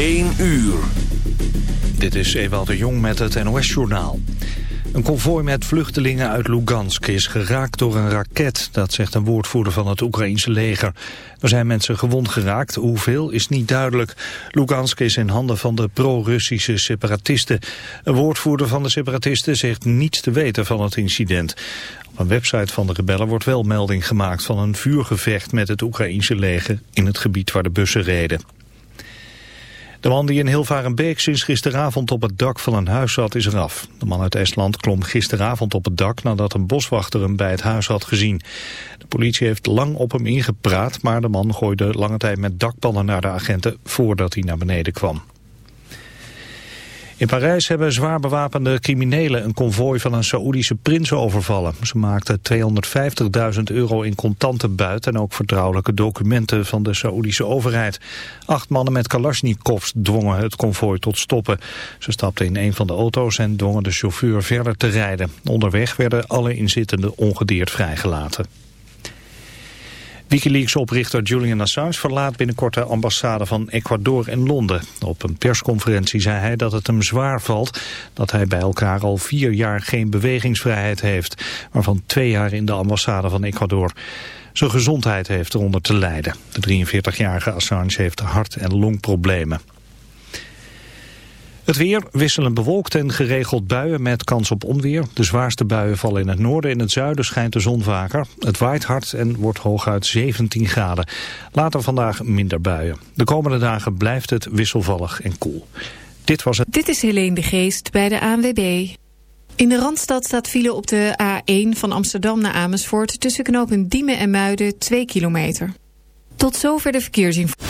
1 uur. Dit is Ewald de Jong met het NOS-journaal. Een konvooi met vluchtelingen uit Lugansk is geraakt door een raket. Dat zegt een woordvoerder van het Oekraïense leger. Er zijn mensen gewond geraakt, hoeveel is niet duidelijk. Lugansk is in handen van de pro-Russische separatisten. Een woordvoerder van de separatisten zegt niets te weten van het incident. Op een website van de rebellen wordt wel melding gemaakt van een vuurgevecht met het Oekraïense leger in het gebied waar de bussen reden. De man die in Hilvarenbeek sinds gisteravond op het dak van een huis zat is eraf. De man uit Estland klom gisteravond op het dak nadat een boswachter hem bij het huis had gezien. De politie heeft lang op hem ingepraat, maar de man gooide lange tijd met dakpannen naar de agenten voordat hij naar beneden kwam. In Parijs hebben zwaar bewapende criminelen een konvooi van een Saoedische prins overvallen. Ze maakten 250.000 euro in contanten buit en ook vertrouwelijke documenten van de Saoedische overheid. Acht mannen met kalasjnikovs dwongen het konvooi tot stoppen. Ze stapten in een van de auto's en dwongen de chauffeur verder te rijden. Onderweg werden alle inzittenden ongedeerd vrijgelaten. Wikileaks-oprichter Julian Assange verlaat binnenkort de ambassade van Ecuador in Londen. Op een persconferentie zei hij dat het hem zwaar valt dat hij bij elkaar al vier jaar geen bewegingsvrijheid heeft, waarvan twee jaar in de ambassade van Ecuador. Zijn gezondheid heeft eronder te lijden. De 43-jarige Assange heeft hart- en longproblemen. Het weer wisselend bewolkt en geregeld buien met kans op onweer. De zwaarste buien vallen in het noorden. In het zuiden schijnt de zon vaker. Het waait hard en wordt hooguit 17 graden. Later vandaag minder buien. De komende dagen blijft het wisselvallig en koel. Dit was het. Dit is Helene de Geest bij de ANWB. In de Randstad staat file op de A1 van Amsterdam naar Amersfoort... tussen knopen Diemen en Muiden 2 kilometer. Tot zover de verkeersinformatie.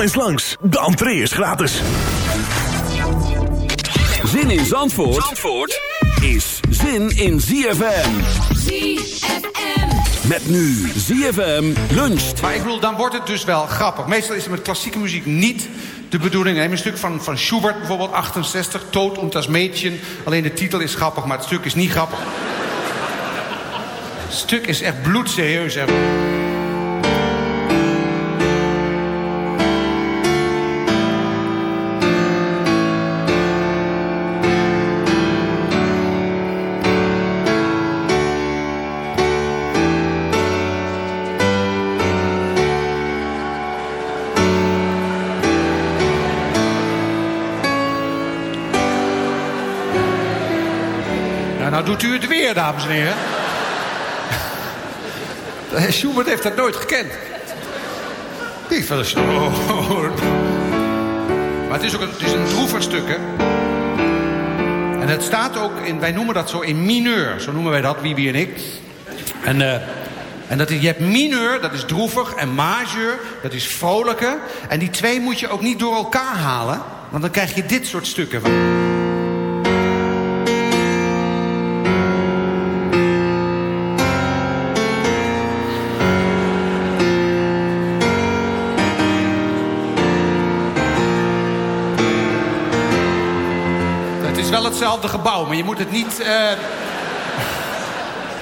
Kom eens langs, de entree is gratis. Zin in Zandvoort, Zandvoort is zin in ZFM. ZFM. Met nu ZFM luncht. Maar ik bedoel, dan wordt het dus wel grappig. Meestal is het met klassieke muziek niet de bedoeling. Neem een stuk van, van Schubert bijvoorbeeld, 68, Tod und das Mädchen. Alleen de titel is grappig, maar het stuk is niet grappig. Het stuk is echt bloedserieus. Hè. Het weer, dames en heren. Schubert heeft dat nooit gekend. Niet van de Maar het is ook een, het is een droevig stuk, hè. En het staat ook, in, wij noemen dat zo in mineur. Zo noemen wij dat, Wiebe en ik. En, eh, en dat is, je hebt mineur, dat is droevig. En majeur, dat is vrolijke. En die twee moet je ook niet door elkaar halen. Want dan krijg je dit soort stukken van. Wel hetzelfde gebouw, maar je moet het niet, eh,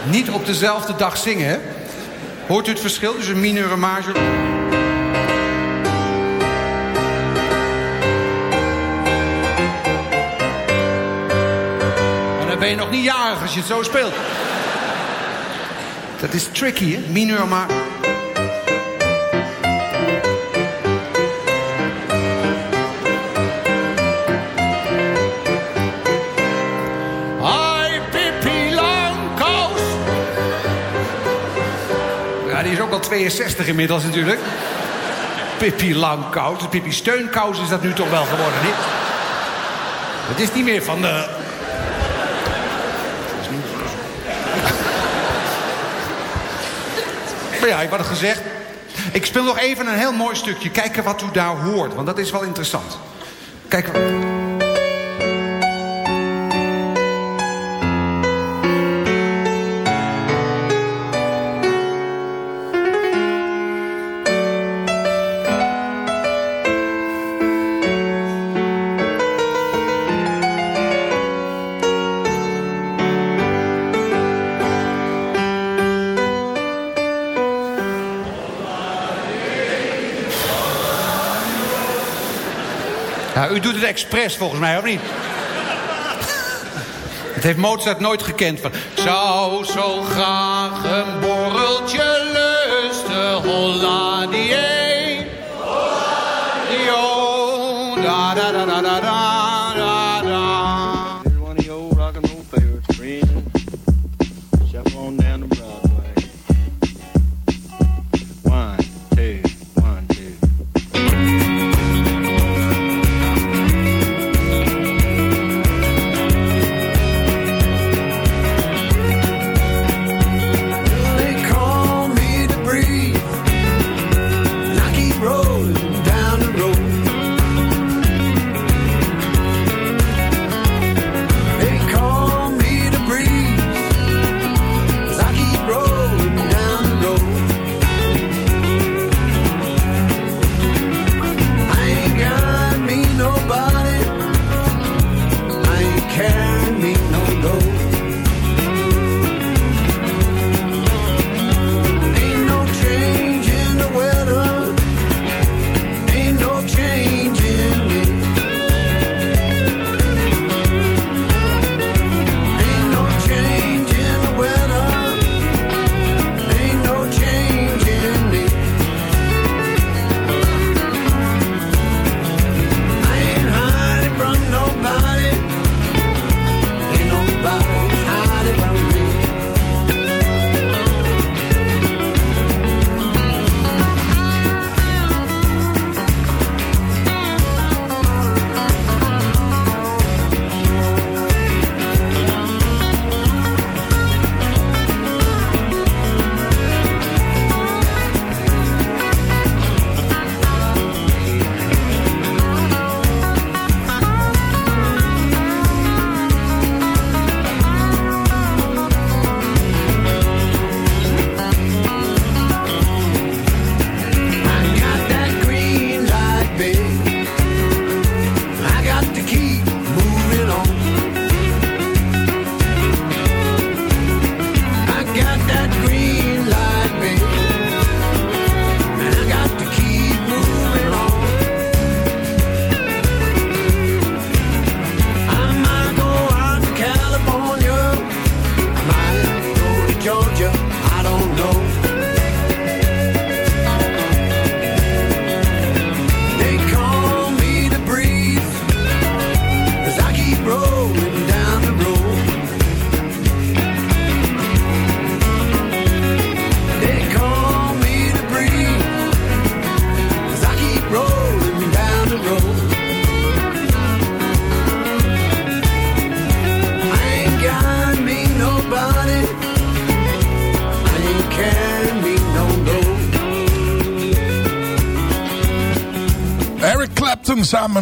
niet op dezelfde dag zingen. Hoort u het verschil tussen mineur en majeur? Maar dan ben je nog niet jarig als je het zo speelt. Dat is tricky, hè? Hi, Ja, die is ook al 62 inmiddels natuurlijk. Pippi Langkous. Pippi Steunkous is dat nu toch wel geworden, niet? Het is niet meer van de... Maar ja, ik had het gezegd. Ik speel nog even een heel mooi stukje. Kijken wat u daar hoort, want dat is wel interessant. Kijk. Expres volgens mij, of niet? Het heeft Mozart nooit gekend. Van, zou zo graag een borreltje lusten, holla die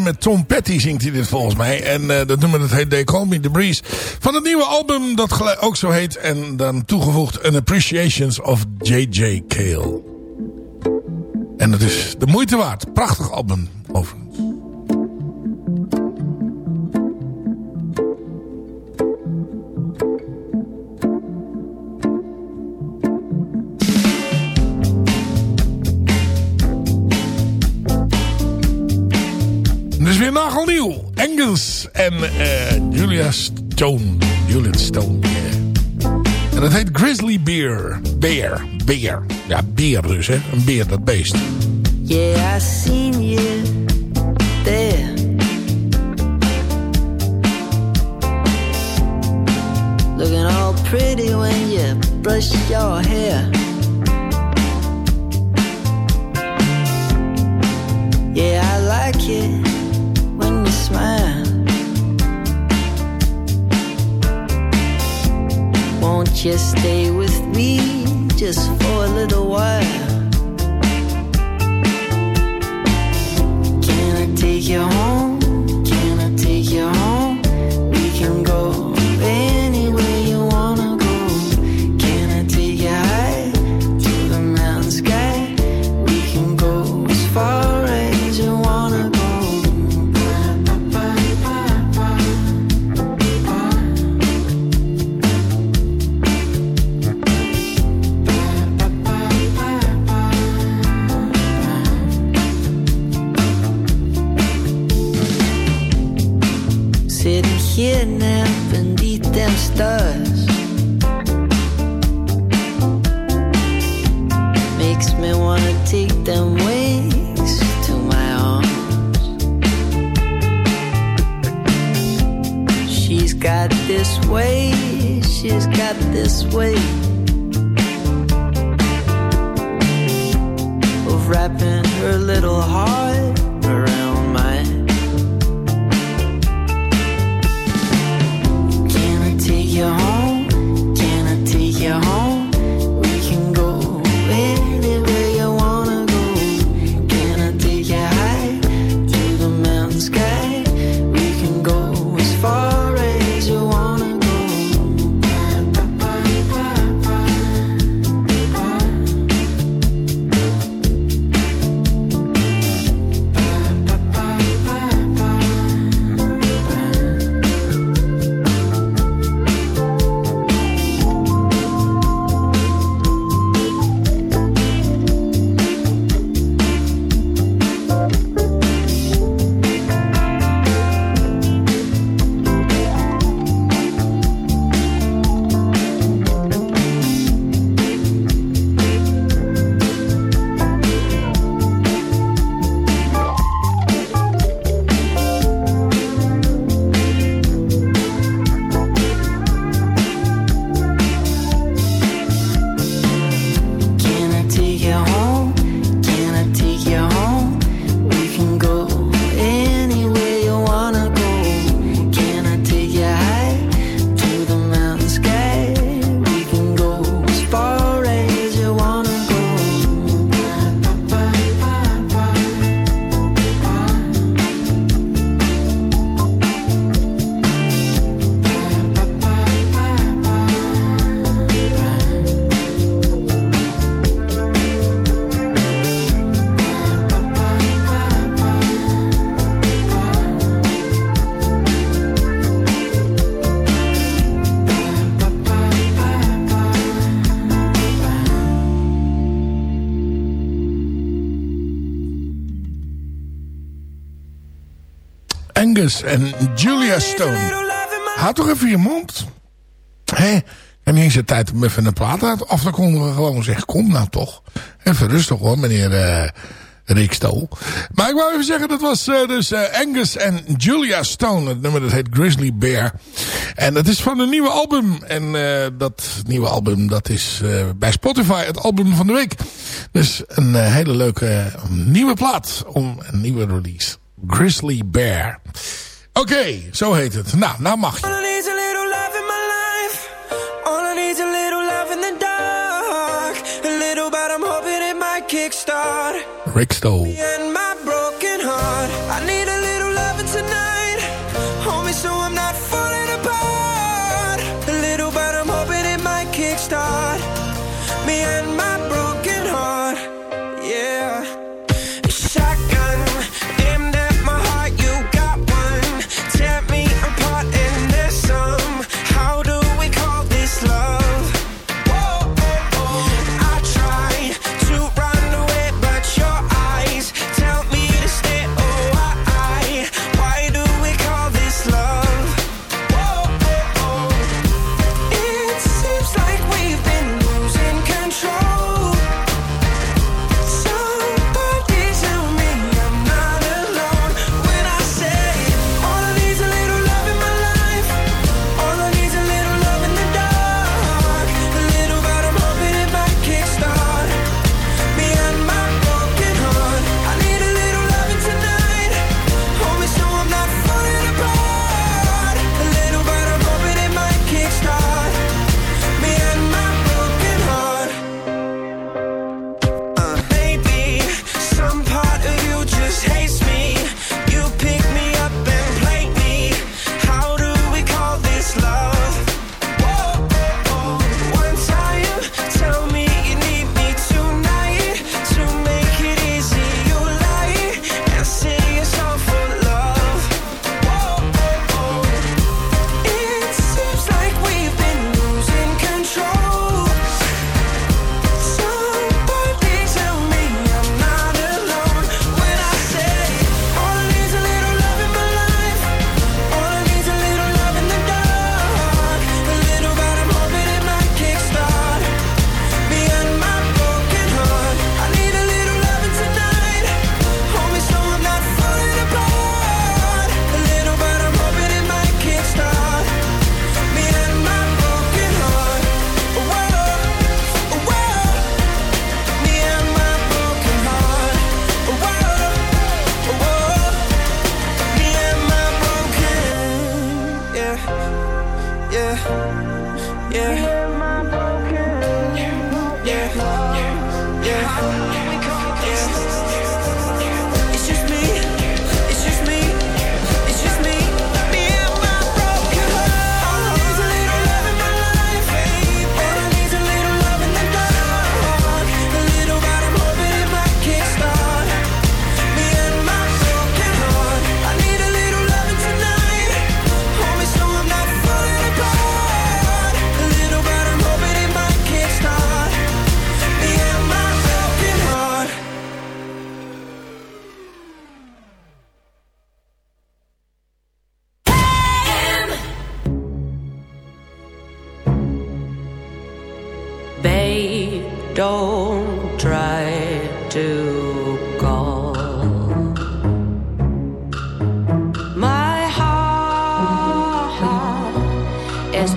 met Tom Petty zingt hij dit volgens mij. En eh, dat nummer dat heet They Call Me Breeze. Van het nieuwe album dat ook zo heet. En dan toegevoegd An Appreciations of J.J. Cale. En dat is de moeite waard. Prachtig album Stone. Julian Stone. ja. En dat heet Grizzly Bear. Bear. Bear. Ja, beer dus, hè. Een beer, dat beest. Yeah, I seen you there. Looking all pretty when you brush your hair. Yeah, I like it when you smile. You stay with me just for a little while? Can I take you home? En Julia Stone. Houd toch even je mond. Hé, en niet de tijd om even een plaat uit af te kondigen. Gewoon zeg, kom nou toch. Even rustig hoor, meneer eh Rick. Maar ik wou even zeggen, dat was eh, dus eh, Angus en Julia Stone. Het nummer dat heet Grizzly Bear. En dat is van een nieuwe album. En dat nieuwe album, dat is bij Spotify het album van de week. Dus een hele leuke nieuwe plaat om een nieuwe release. Grizzly Bear. Oké, zo heet het. Nou, nou mag je. All I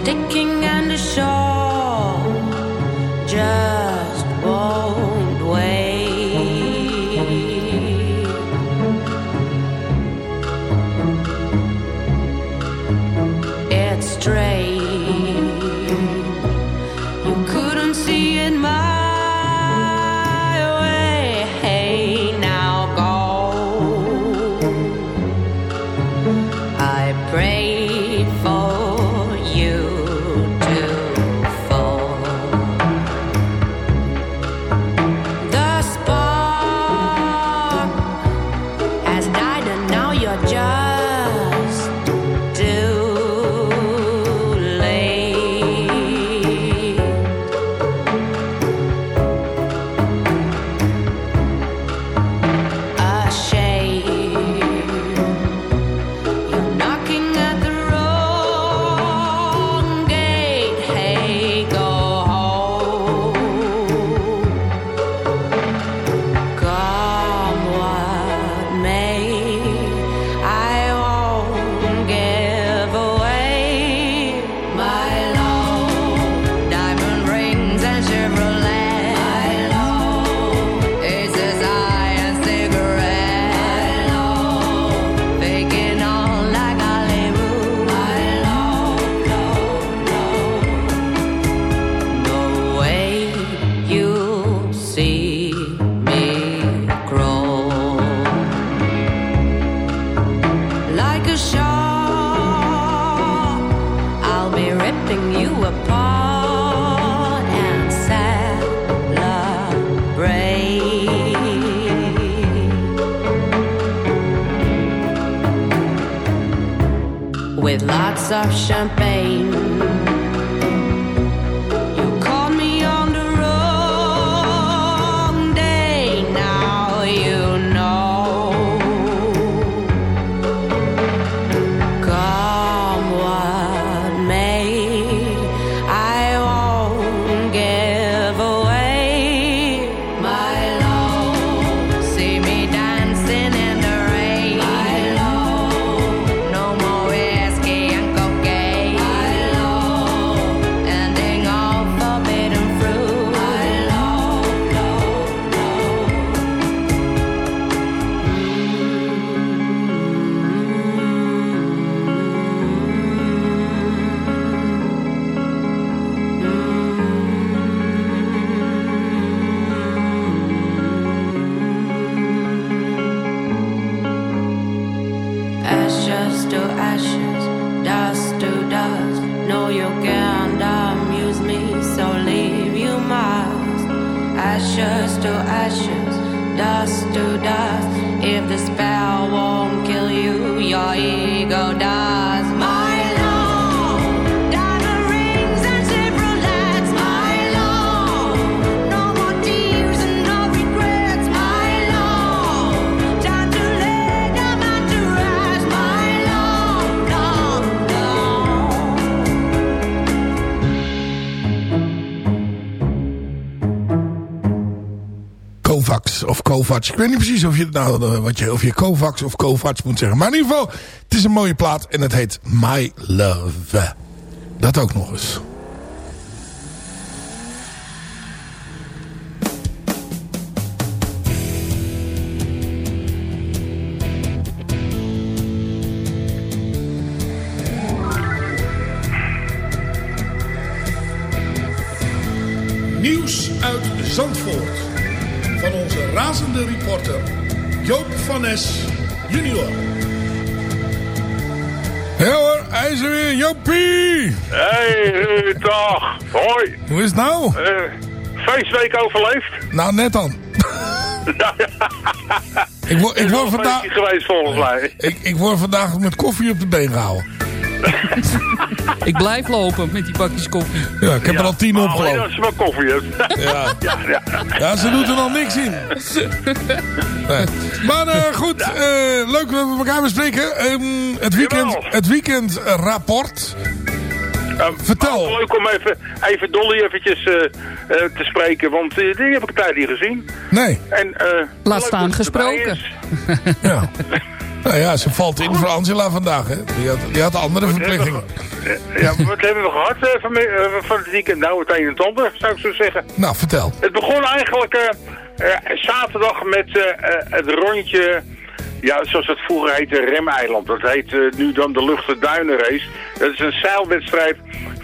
sticking with lots of champagne. Kovacs. Ik weet niet precies of je, nou, eh, wat je, of je Kovacs of Kovacs moet zeggen. Maar in ieder geval, het is een mooie plaat en het heet My Love. Dat ook nog eens. Nieuws uit Zandvoort. Razende reporter Joop van Nes junior. Ja hoor, hij is er weer, Joopie! Hey, eh, dag. Hoi. Hoe is het nou? Eh, feestweek overleefd. Nou, net dan. ik word, ik word vandaag... geweest volgens mij. Ik, ik word vandaag met koffie op de been gehouden. Ik blijf lopen met die bakjes koffie. Ja, ik heb er al tien Alleen opgelopen. als maar koffie hebt. Ja. ja, ja. Ja, ze doet er nog niks in. Nee. Maar eh, goed, eh, leuk dat we elkaar bespreken. Ehm, het, weekend, het weekendrapport. Vertel. Maar Leuk om even, even Dolly eventjes eh, eh, te spreken, want eh, die heb ik een tijd niet gezien. Nee. En, eh, Laat staan ze gesproken. Ja. Nou ja, ze valt in voor Angela vandaag. Hè. Die, had, die had andere verplichtingen. Eh, Ja, wat hebben we gehad eh, van, van het weekend? Nou, het een en het ander, zou ik zo zeggen. Nou, vertel. Het begon eigenlijk zaterdag met het rondje, ja, zoals het vroeger heette, Remeiland. Dat heet nu dan de Luchten Duinenrace. Dat is een zeilwedstrijd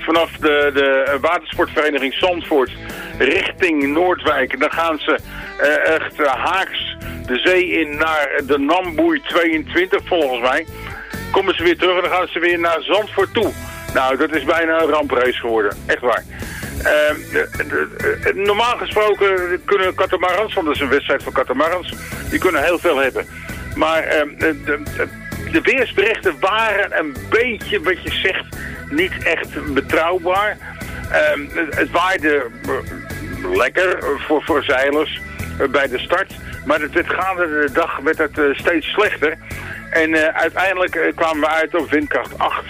vanaf de, de watersportvereniging Zandvoort richting Noordwijk. Dan gaan ze eh, echt eh, haaks de zee in naar de Namboei 22 volgens mij. Komen ze weer terug en dan gaan ze weer naar Zandvoort toe. Nou, dat is bijna een ramprace geworden. Echt waar. Ehm, normaal gesproken kunnen catamarans, want dat is een wedstrijd van catamarans, die kunnen heel veel hebben. Maar ehm, de weersberichten waren een beetje, wat je zegt, niet echt betrouwbaar. Ehm, het, het waaide eh, lekker voor, voor zeilers eh, bij de start. Maar het werd gaande de dag werd het eh, steeds slechter. En uiteindelijk kwamen we uit op windkracht 8.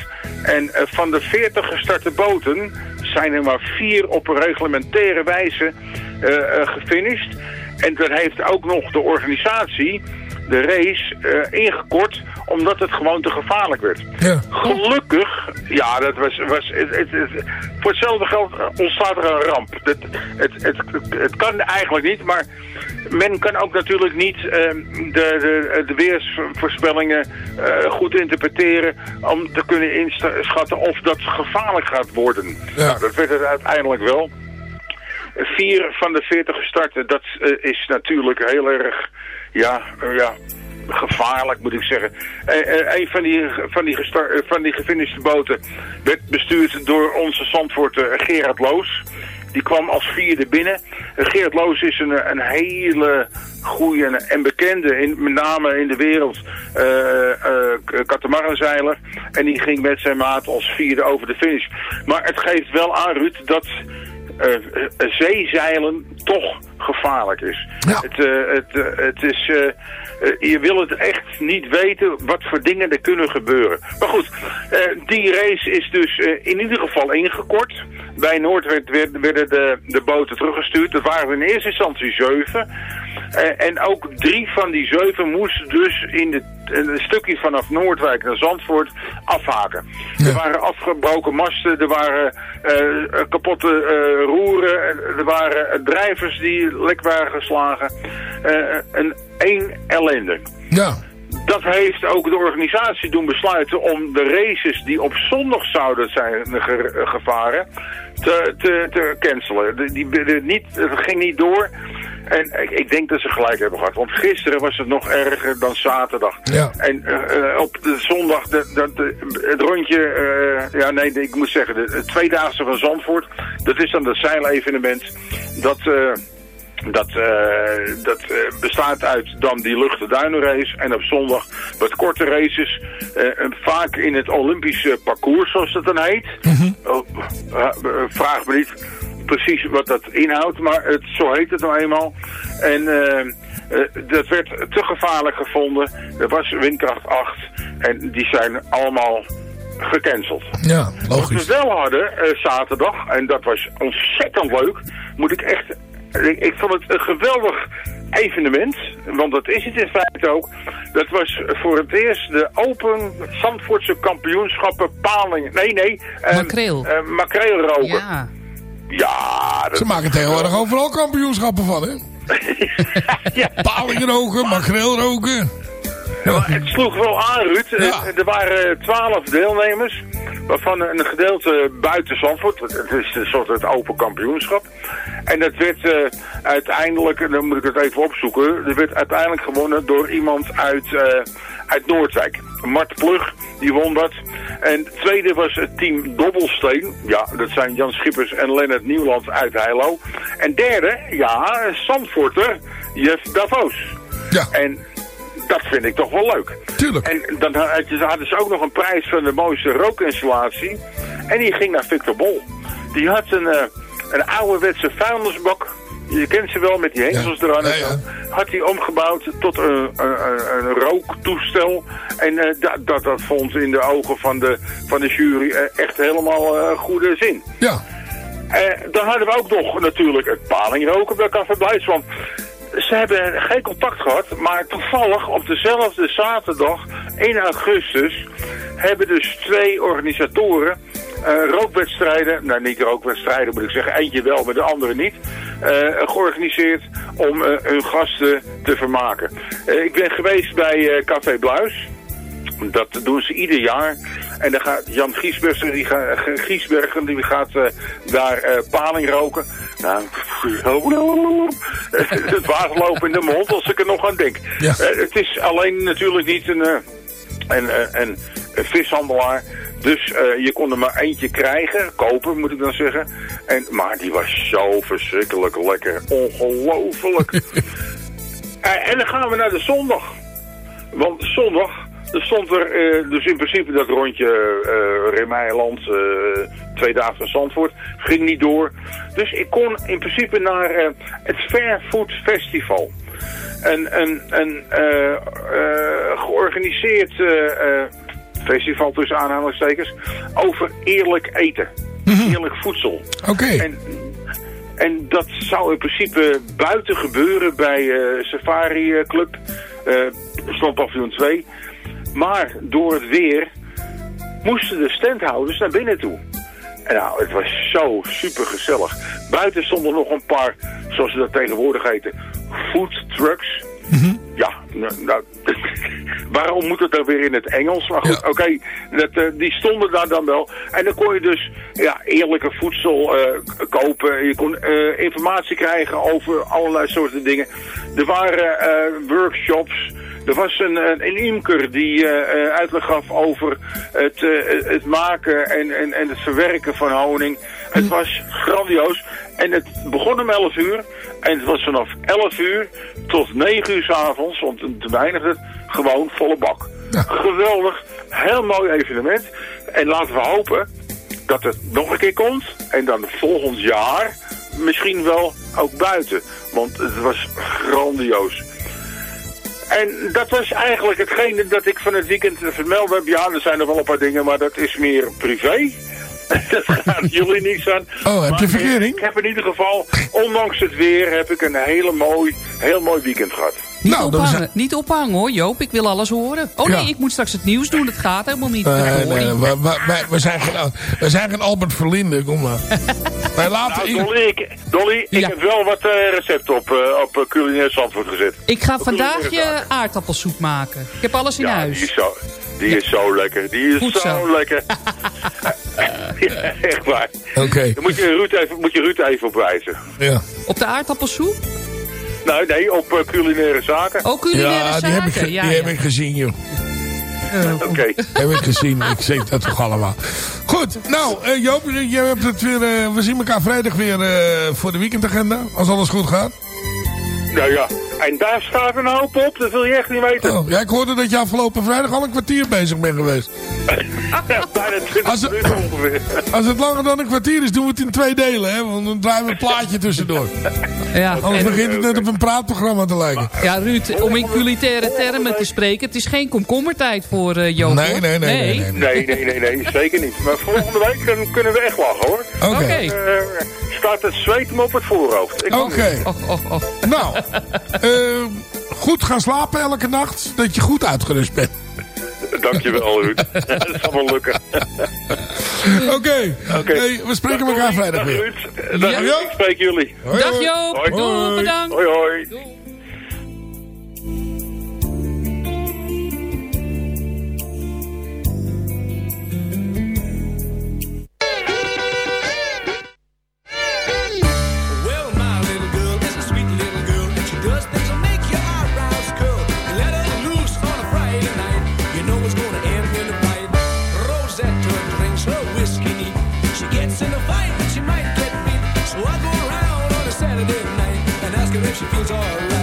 En van de 40 gestarte boten zijn er maar vier op reglementaire wijze eh, gefinished. En dan heeft ook nog de organisatie de race ingekort omdat het gewoon te gevaarlijk werd. Gelukkig, ja, dat was, was het, het, het- voor hetzelfde geld ontstaat er een ramp. Het, het, het, het kan eigenlijk niet, maar men kan ook natuurlijk niet eh, de, de, de weersvoorspellingen eh, goed interpreteren om te kunnen inschatten of dat gevaarlijk gaat worden. Nou, dat werd het uiteindelijk wel. Vier van de veertig gestarten, dat eh, is natuurlijk heel erg, ja, ja, gevaarlijk moet ik zeggen. Eh, eh, een van die, van, die eh, van die gefinishte boten werd bestuurd door onze Zandvoort Gerard Loos. Die kwam als vierde binnen. Geert Loos is een, een hele goede en- en bekende, in, met name in de wereld, katamaranzeiler. En die ging met zijn maat als vierde over de finish. Maar het geeft wel aan, Ruud, dat eh, zeezeilen toch gevaarlijk is. Het, eh, het, eh, het is eh, je wil het echt niet weten wat voor dingen er kunnen gebeuren. Maar goed, die race is dus in ieder geval ingekort. Bij werd- werden de, de boten teruggestuurd. Dat waren in eerste instantie zeven. Eh, en ook drie van die zeven moesten dus in de, een stukje vanaf Noordwijk naar Zandvoort afhaken. Er waren afgebroken masten, er waren eh, kapotte eh, roeren, er waren drijvers die lek waren geslagen. Een één ellende. Ja. Dat heeft ook de organisatie doen besluiten om de races die op zondag zouden zijn ge- gevaren te, te, te cancelen. De- Die, de- niet, het ging niet door. En ik, ik denk dat ze gelijk hebben gehad. Want gisteren was het nog erger dan zaterdag. Ja. En eh, eh, op de zondag, de, de, de- het rondje, eh, ja nee, ik moet zeggen, de, tweedaagse van Zandvoort, dat is dan dat zeilevenement. Dat, dat, eh, dat eh, bestaat uit dan die luchtduinenrace en op zondag wat korte races. eh, vaak in het Olympische parcours, zoals dat dan heet. Oh, eh, eh, vraag me niet precies wat dat inhoudt, maar het, zo heet het nou eenmaal. En dat werd te gevaarlijk gevonden. Er was windkracht 8 en die zijn allemaal gecanceld. Ja, Wat logisch. we wel hadden zaterdag, en dat was ontzettend leuk, moet ik echt... Ik, ik vond het een geweldig evenement, want dat is het in feite ook. Dat was voor het eerst de Open Zandvoortse kampioenschappen paling... Nee, nee. ehm, Makreel. eh, makreelroken. Ja. Ja, dat... Ze maken tegenwoordig overal kampioenschappen van, hè? Palingen roken, makreel roken. Het sloeg wel aan, Ruud. Eh, Er waren twaalf deelnemers, waarvan een gedeelte buiten Zandvoort. Het is een soort het open kampioenschap. En dat werd eh, uiteindelijk, dan moet ik het even opzoeken, dat werd uiteindelijk gewonnen door iemand uit, eh, uit Noordwijk. Mart Plug, die won dat. En het tweede was het team Dobbelsteen. Ja, dat zijn Jan Schippers en Lennart Nieuwland uit Heilo. En derde, ja, Zandvoorter, Jeff Davos. Ja. En dat vind ik toch wel leuk. Tuurlijk. En dan had- hadden ze ook nog een prijs van de mooiste rookinstallatie. En die ging naar Victor Bol. Die had een, eh, een ouderwetse vuilnisbak. Je kent ze wel met die hengsels eraan. en zo. Had hij omgebouwd tot een, een, een- rooktoestel. En eh, dat, dat, dat vond in de ogen van de, van de jury eh, echt helemaal goede zin. Ja. Dan hadden we ook nog natuurlijk het palingroken bij Café Blijs. Want ze hebben geen contact gehad, maar toevallig op dezelfde zaterdag, 1 augustus, hebben dus twee organisatoren eh, rookwedstrijden, nou niet rookwedstrijden moet ik zeggen, eentje wel, maar de andere niet, eh, georganiseerd om eh, hun gasten te vermaken. Ik ben geweest bij Café Bluis. Dat doen ze ieder jaar. En dan gaat Jan Giesbergen, die, ga, Giesbergen, die gaat eh, daar eh, paling roken. Nou, het water lopen in de mond als ik er nog aan denk. Ja. Eh, het is alleen natuurlijk niet een, eh, een, eh, een, een vishandelaar. Dus eh, je kon er maar eentje krijgen, kopen moet ik dan zeggen. En, maar die was zo verschrikkelijk lekker. Ongelooflijk. Eh, en dan gaan we naar de zondag. Want zondag, er stond er eh, dus in principe dat rondje eh Remeiland, eh twee dagen van Zandvoort, ging niet door. Dus ik kon in principe naar het Fairfood Festival. Een, een, een georganiseerd festival tussen aanhalingstekens over eerlijk eten. Eerlijk voedsel. Oké. En, en dat zou in principe buiten gebeuren bij Safari Club, Stadpaviljoen 2. Maar door het weer moesten de standhouders naar binnen toe. En nou, het was zo super gezellig. Buiten stonden nog een paar, zoals ze dat tegenwoordig heten, food trucks. Ja, nou, nou, waarom moet het dan weer in het Engels? Maar goed, oké, eh, die stonden daar dan wel. En dan kon je dus ja, eerlijke voedsel eh, kopen. Je kon eh, informatie krijgen over allerlei soorten dingen. Er waren workshops. Er was een, een, een imker die eh, uitleg gaf over het, eh, het maken en, en, en het verwerken van honing. Het was grandioos. En het begon om 11 uur. En het was vanaf 11 uur tot 9 uur s'avonds, want toen eindigde het gewoon volle bak. Geweldig. Heel mooi evenement. En laten we hopen dat het nog een keer komt. En dan volgend jaar misschien wel ook buiten. Want het was grandioos. En dat was eigenlijk hetgene dat ik van het weekend vermeld heb. Ja, er zijn nog wel een paar dingen, maar dat is meer privé. dat gaat jullie niets aan. Oh, heb je Maar verkering? Ik heb in ieder geval, ondanks het weer, heb ik een hele mooi, heel mooi weekend gehad. Niet, Nou, dan ophangen, zijn- niet ophangen hoor, Joop. Ik wil alles horen. Oh nee, Ja. ik moet straks het nieuws doen. Het gaat helemaal niet. Nee, Verdorie. nee, we, we, wij- we zijn geen, we zijn geen Albert Verlinde, kom maar. Wij laten Nou, Dolly, ik, Dolly, ik Ja. heb wel wat eh, recepten op, eh, op eh, culinair Zandvoort gezet. Ik ga Op vandaag je aardappelsoep maken. Ik heb alles in Ja, huis. die is zo, die is zo lekker. Die is Goed zo, zo. lekker. ja, echt waar. Oké, Dan moet je Ruud even, moet je Ruud even op wijzen. ja. Op de aardappelsoep? Nou, nee, op eh, culinaire zaken. Oh, culinaire Ja, die zaken? heb ik, ja, die ja. heb ik gezien, joh. Oké. Heb ik gezien. Ik zeg dat toch allemaal. Goed, nou, eh, Joop, jij hebt het weer, eh, we zien elkaar vrijdag weer eh, voor de weekendagenda. Als alles goed gaat. Nou ja, en daar staat een hoop op. Dat wil je echt niet weten. Oh, ja, ik hoorde dat je afgelopen vrijdag al een kwartier bezig bent geweest. Ja, bijna 20 Als het- minuten ongeveer. Als het langer dan een kwartier is, doen we het in twee delen, hè. Want dan draaien we een plaatje tussendoor. Ja, Anders en- begint het net op een praatprogramma te lijken. ja, Ruud, om in culinaire termen te spreken. Het is geen komkommertijd voor eh Joop. Nee, nee, nee, nee, nee. Nee, nee, nee, nee, zeker niet. Maar volgende week dan kunnen we echt lachen hoor. Oké. Oké. Eh, staat het zweet me op het voorhoofd. Oké. Och, och, och. Nou, eh, goed gaan slapen elke nacht. Dat je goed uitgerust bent. Dankjewel, Ruud. dat zal wel lukken. Oké. Oké. Hey, we spreken elkaar vrijdag Dag, weer. Ruud. Dag, Ja. Ruud. Ik spreek jullie. Hoi, Dag. Joop. Hoi. Doei, bedankt. Hoi, hoi. She feels alright.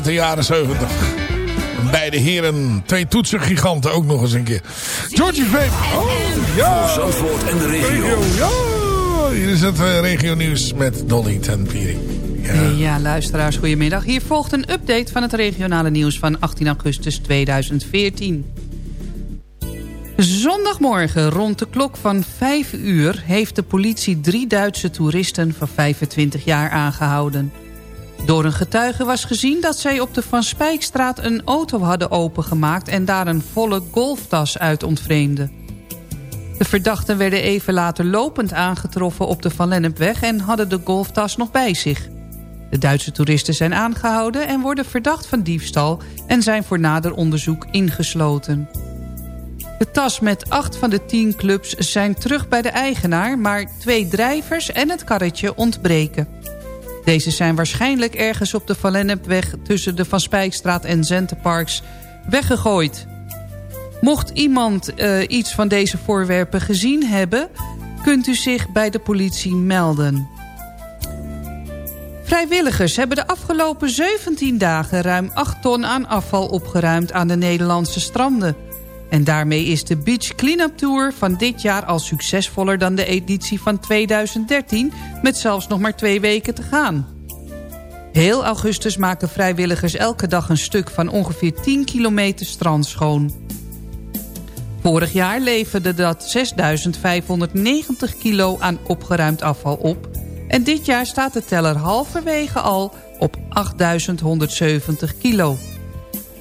Uit de jaren 70. beide heren. Twee toetsengiganten ook nog eens een keer. Georgie Veen. Oh, ja. Voor Zandvoort en de regio. Ja, hier is het eh, regio nieuws met Dolly Tenpieri. Ja. luisteraars, goedemiddag. Hier volgt een update van het regionale nieuws van 18 augustus 2014. Zondagmorgen rond de klok van 5 uur... heeft de politie drie Duitse toeristen van 25 jaar aangehouden. Door een getuige was gezien dat zij op de Van Spijkstraat... een auto hadden opengemaakt en daar een volle golftas uit ontvreemden. De verdachten werden even later lopend aangetroffen op de Van Lennepweg... en hadden de golftas nog bij zich. De Duitse toeristen zijn aangehouden en worden verdacht van diefstal... en zijn voor nader onderzoek ingesloten. De tas met acht van de tien clubs zijn terug bij de eigenaar... maar twee drijvers en het karretje ontbreken. Deze zijn waarschijnlijk ergens op de Van Lennepweg... tussen de Van Spijkstraat en Zenteparks weggegooid. Mocht iemand uh, iets van deze voorwerpen gezien hebben... kunt u zich bij de politie melden. Vrijwilligers hebben de afgelopen 17 dagen... ruim 8 ton aan afval opgeruimd aan de Nederlandse stranden... En daarmee is de Beach Cleanup Tour van dit jaar al succesvoller dan de editie van 2013... met zelfs nog maar twee weken te gaan. Heel augustus maken vrijwilligers elke dag een stuk van ongeveer 10 kilometer strand schoon. Vorig jaar leverde dat 6.590 kilo aan opgeruimd afval op... en dit jaar staat de teller halverwege al op 8.170 kilo.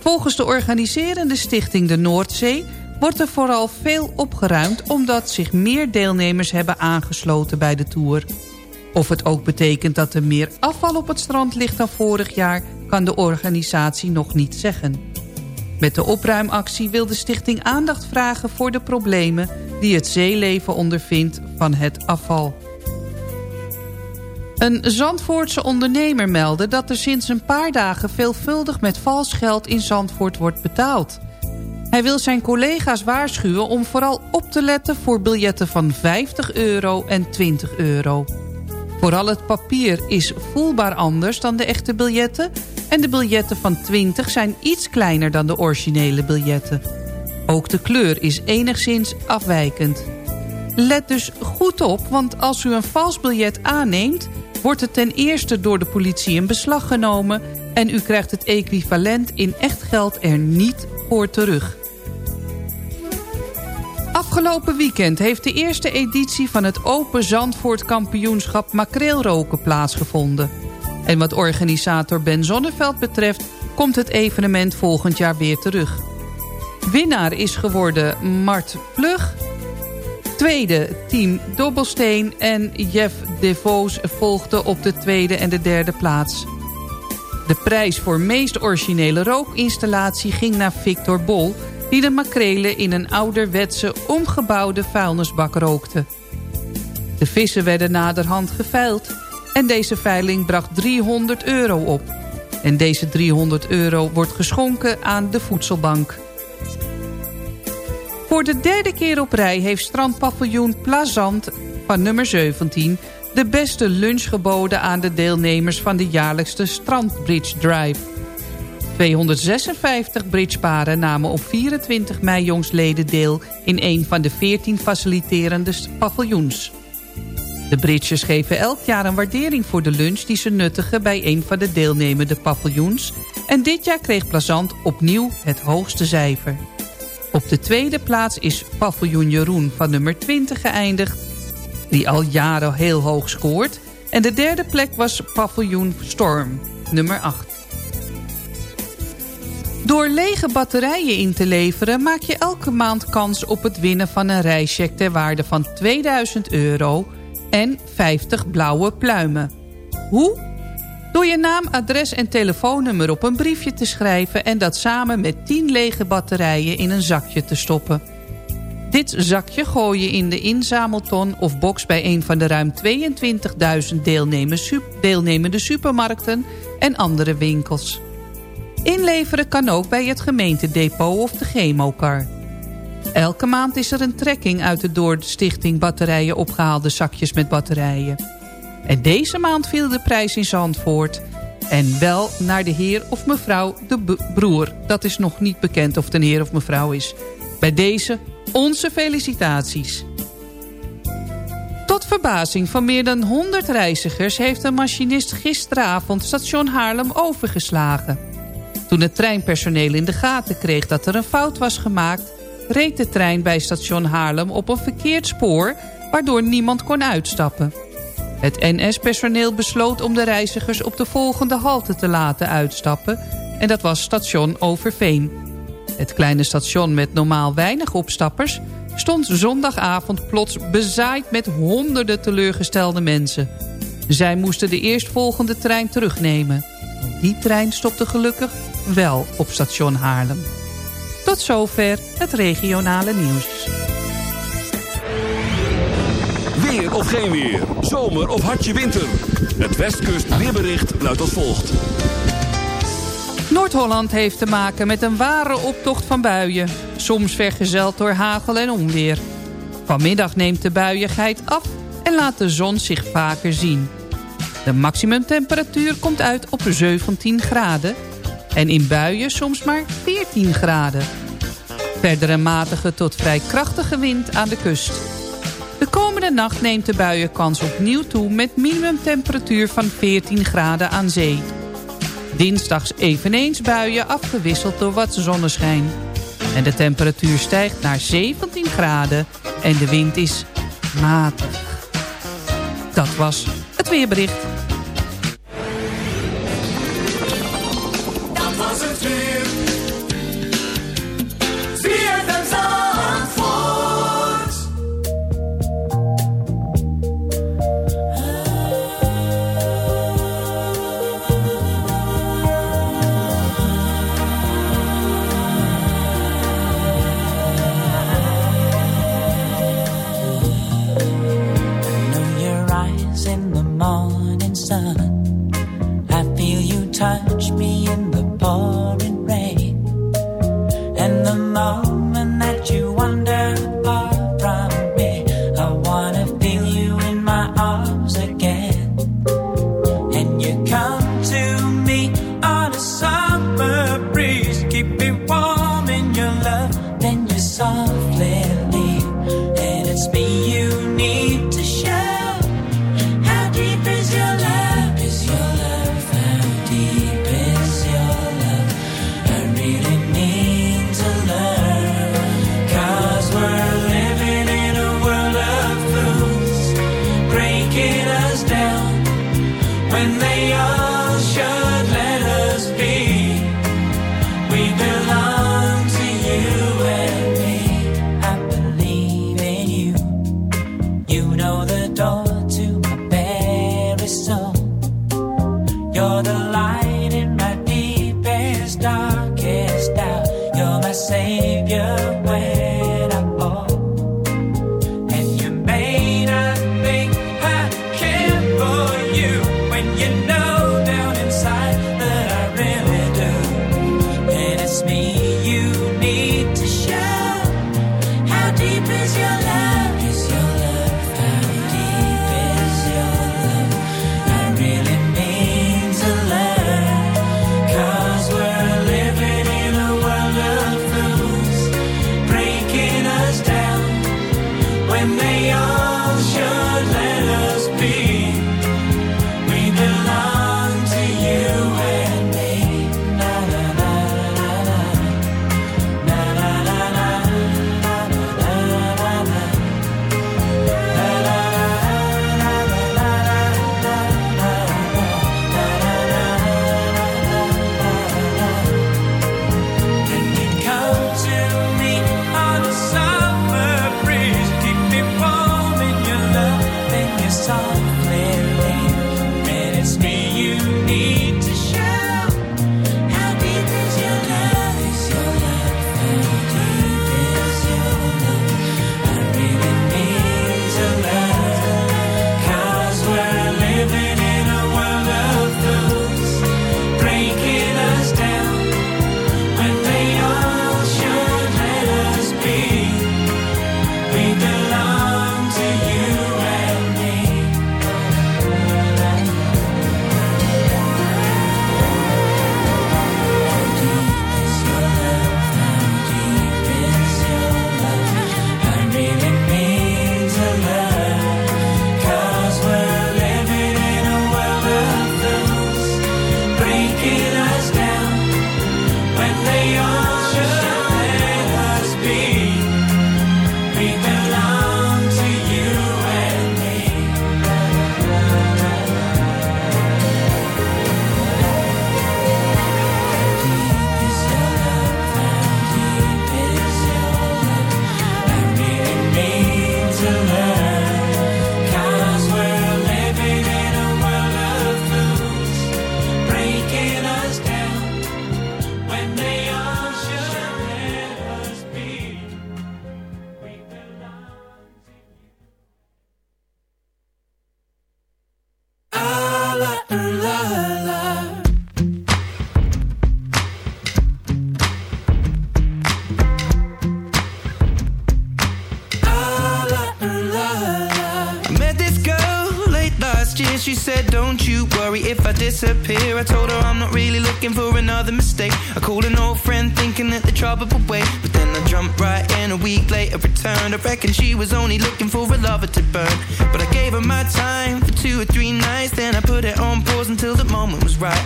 Volgens de organiserende stichting de Noordzee wordt er vooral veel opgeruimd... omdat zich meer deelnemers hebben aangesloten bij de Tour. Of het ook betekent dat er meer afval op het strand ligt dan vorig jaar... kan de organisatie nog niet zeggen. Met de opruimactie wil de stichting aandacht vragen voor de problemen... die het zeeleven ondervindt van het afval. Een Zandvoortse ondernemer meldde dat er sinds een paar dagen veelvuldig met vals geld in Zandvoort wordt betaald. Hij wil zijn collega's waarschuwen om vooral op te letten voor biljetten van 50 euro en 20 euro. Vooral het papier is voelbaar anders dan de echte biljetten... en de biljetten van 20 zijn iets kleiner dan de originele biljetten. Ook de kleur is enigszins afwijkend. Let dus goed op, want als u een vals biljet aanneemt wordt het ten eerste door de politie in beslag genomen... en u krijgt het equivalent in echt geld er niet voor terug. Afgelopen weekend heeft de eerste editie van het Open Zandvoort kampioenschap makreelroken plaatsgevonden. En wat organisator Ben Zonneveld betreft komt het evenement volgend jaar weer terug. Winnaar is geworden Mart Plug Tweede, team Dobbelsteen en Jeff DeVos volgden op de tweede en de derde plaats. De prijs voor meest originele rookinstallatie ging naar Victor Bol... die de makrelen in een ouderwetse, omgebouwde vuilnisbak rookte. De vissen werden naderhand geveild en deze veiling bracht 300 euro op. En deze 300 euro wordt geschonken aan de voedselbank. Voor de derde keer op rij heeft strandpaviljoen Plazant van nummer 17... de beste lunch geboden aan de deelnemers van de jaarlijkste Strandbridge Drive. 256 bridgeparen namen op 24 mei jongsleden deel... in een van de 14 faciliterende paviljoens. De bridges geven elk jaar een waardering voor de lunch... die ze nuttigen bij een van de deelnemende paviljoens... en dit jaar kreeg Plazant opnieuw het hoogste cijfer. Op de tweede plaats is paviljoen Jeroen van nummer 20 geëindigd... die al jaren heel hoog scoort. En de derde plek was paviljoen Storm, nummer 8. Door lege batterijen in te leveren maak je elke maand kans op het winnen van een reischeck ter waarde van 2000 euro en 50 blauwe pluimen. Hoe? Door je naam, adres en telefoonnummer op een briefje te schrijven... en dat samen met 10 lege batterijen in een zakje te stoppen. Dit zakje gooi je in de inzamelton of box bij een van de ruim 22.000 deelnemende supermarkten en andere winkels. Inleveren kan ook bij het gemeentedepot of de chemokar. Elke maand is er een trekking uit de door de stichting batterijen opgehaalde zakjes met batterijen. En deze maand viel de prijs in Zandvoort En wel naar de heer of mevrouw de broer. Dat is nog niet bekend of het een heer of mevrouw is. Bij deze onze felicitaties. Tot verbazing van meer dan 100 reizigers... heeft een machinist gisteravond station Haarlem overgeslagen. Toen het treinpersoneel in de gaten kreeg dat er een fout was gemaakt... reed de trein bij station Haarlem op een verkeerd spoor... waardoor niemand kon uitstappen. Het NS-personeel besloot om de reizigers op de volgende halte te laten uitstappen... en dat was station Overveen. Het kleine station met normaal weinig opstappers... stond zondagavond plots bezaaid met honderden teleurgestelde mensen. Zij moesten de eerstvolgende trein terugnemen. Die trein stopte gelukkig wel op station Haarlem. Tot zover het regionale nieuws. Of geen weer. Zomer of hartje winter. Het Westkust weerbericht luidt als volgt. Noord-Holland heeft te maken met een ware optocht van buien. Soms vergezeld door hagel en onweer. Vanmiddag neemt de buiigheid af en laat de zon zich vaker zien. De maximumtemperatuur komt uit op 17 graden. En in buien soms maar 14 graden. Verder een matige tot vrij krachtige wind aan de kust. Komende nacht neemt de buienkans opnieuw toe... met minimumtemperatuur van 14 graden aan zee. Dinsdags eveneens buien afgewisseld door wat zonneschijn. En de temperatuur stijgt naar 17 graden en de wind is matig. Dat was het weerbericht.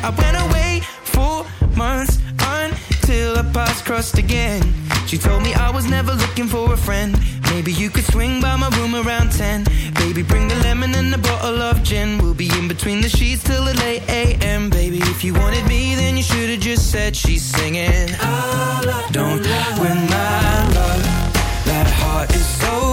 I went away for months until our paths crossed again. She told me I was never looking for a friend. Maybe you could swing by my room around 10. Baby, bring the lemon and a bottle of gin. We'll be in between the sheets till the late AM. Baby, if you wanted me, then you should have just said she's singing. Don't win my love. That heart is so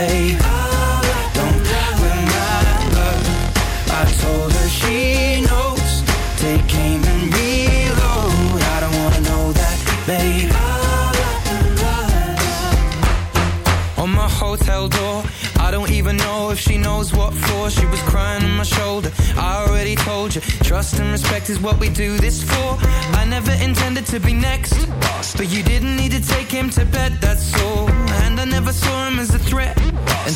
love. I told her she knows. Take aim and reload. I don't wanna know that, babe. On my hotel door, I don't even know if she knows what for. She was crying on my shoulder. I already told you, trust and respect is what we do this for. I never intended to be next, but you didn't need to take him to bed, that's all. And I never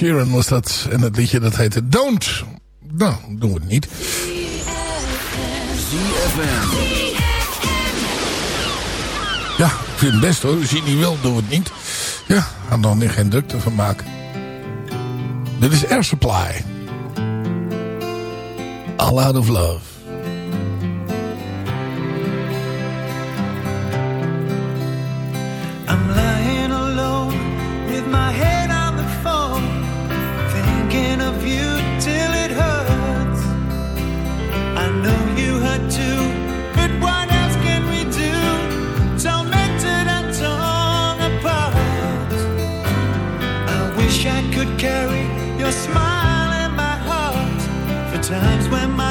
Sheeran was dat. En het liedje dat heette Don't. Nou, doen we het niet. Ja, ik vind het best hoor. Als je niet wil, doen we het niet. Ja, gaan dan niet geen drukte van maken. Dit is Air Supply. All Out of Love. Carry your smile in my heart for times when my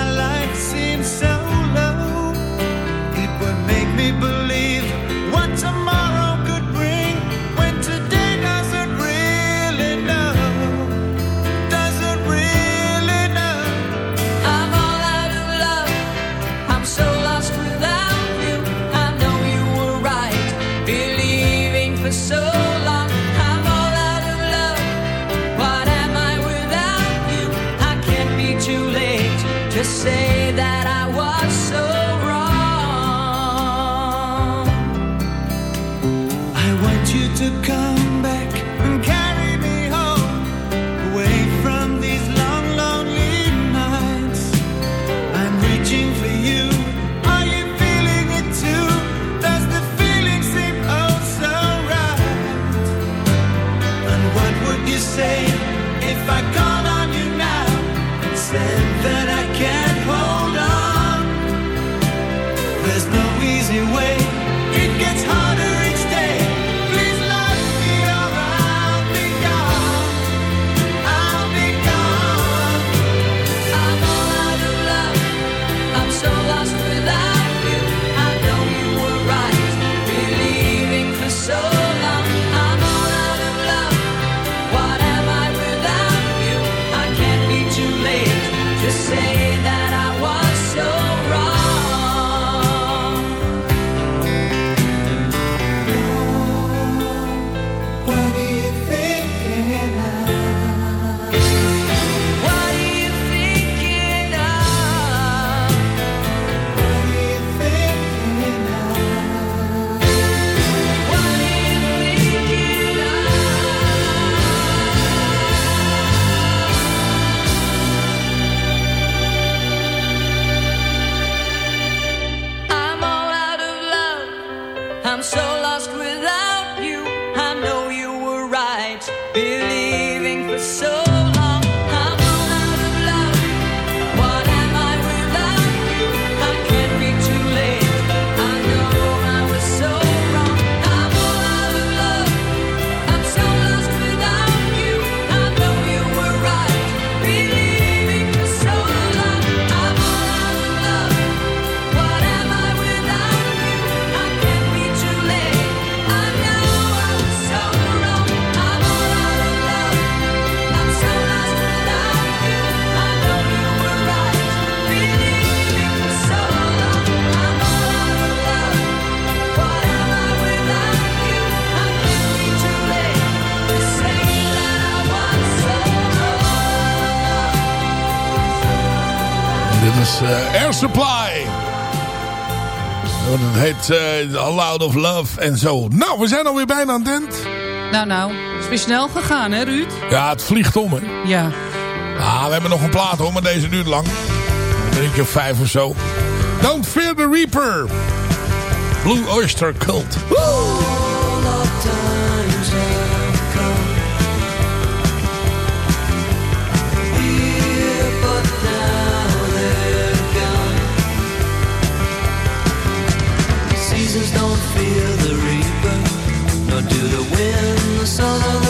Met uh, eh, out of Love en zo. Nou, we zijn alweer bijna aan het end. Nou, nou. Het is weer snel gegaan, hè Ruud? Ja, het vliegt om, hè? Ja. Ah, we hebben nog een plaat, hoor, maar deze duurt lang. Een minuutje of vijf of zo. Don't Fear the Reaper. Blue Oyster Cult. fear the reaper, nor do the wind the the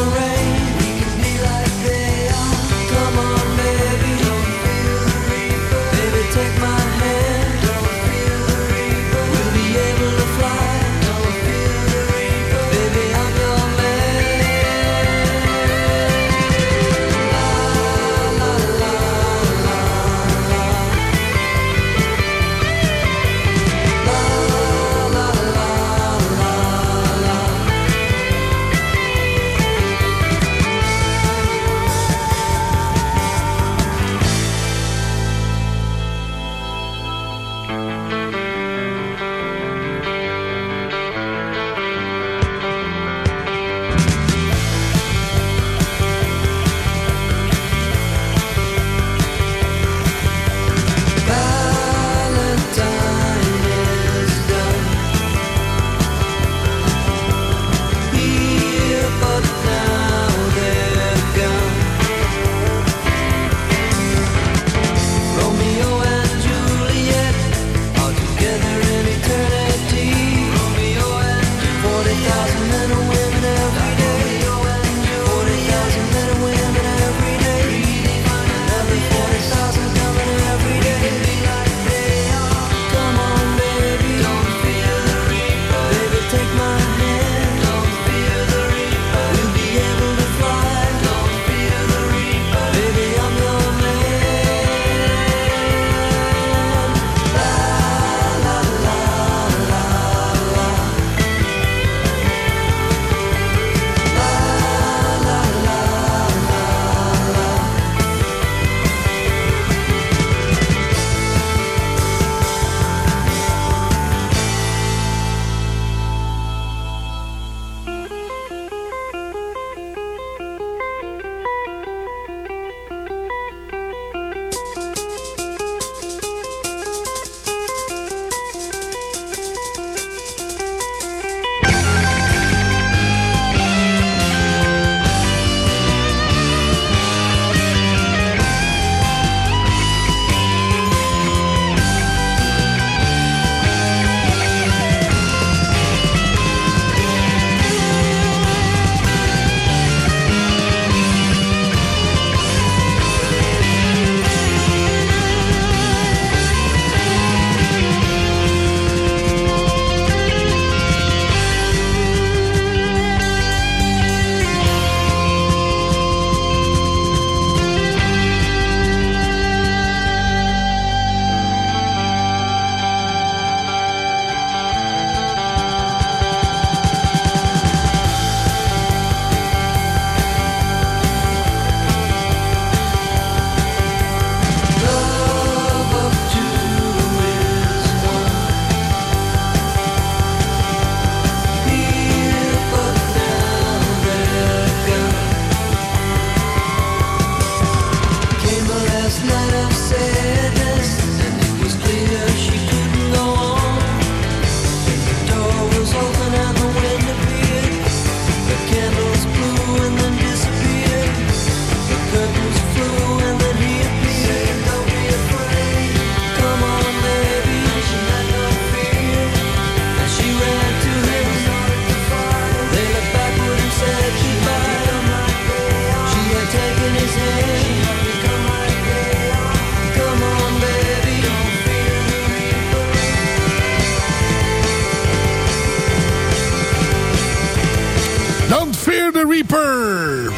Reaper.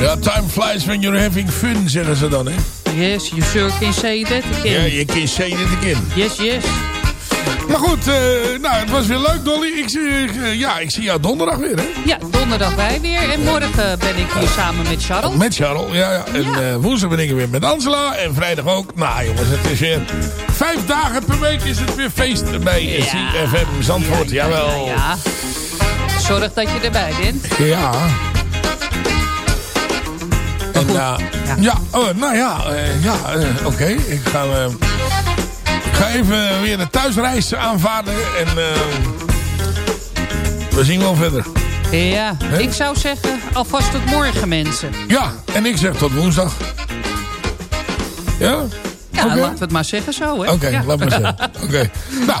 Ja, time flies when you're having fun, zeggen ze dan, hè? Yes, you sure can say that again. Ja, je kan say it again. Yes, yes. Maar goed, eh, nou, het was weer leuk, Dolly. Ik zie, eh, ja, ik zie jou donderdag weer, hè? Ja, donderdag wij weer. En morgen ben ik hier samen met Charles. Met Charles, ja. ja. En Ja. eh, woensdag ben ik er weer met Angela. En vrijdag ook. Nou, jongens, het is weer... Vijf dagen per week is het weer feest bij Ja. CFM Zandvoort. Jawel. Ja. Zorg dat je erbij bent. Ja. En, ja. ja, oh, nou ja, ja oké. Ik ga... ga even weer de thuisreis aanvaarden. En eh, we zien wel verder. Ja, ik zou zeggen, alvast tot morgen mensen. Ja, en ik zeg tot woensdag. Ja? Ja, Oké. laten we het maar zeggen zo, hè. Oké, Ja. laat maar zeggen. Oké. Nou,